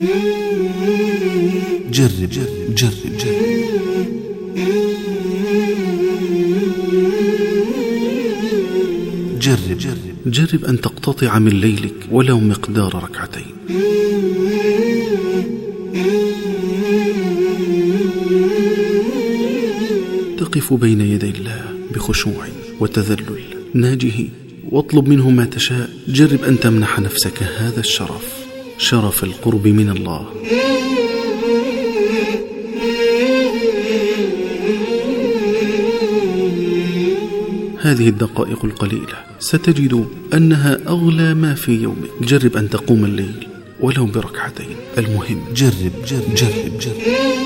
جرب جرب جرب. جرب جرب. جرب جرب أن تقتطع من ليلك ولو مقدار ركعتين. تقف بين يدي الله بخشوع وتذلل. ناجه واطلب منه ما تشاء. جرب أن تمنح نفسك هذا الشرف. شرف القرب من الله هذه الدقائق القليلة ستجد أنها أغلى ما في يومك جرب أن تقوم الليل ولو بركعتين المهم جرب جرب جرب, جرب. جرب.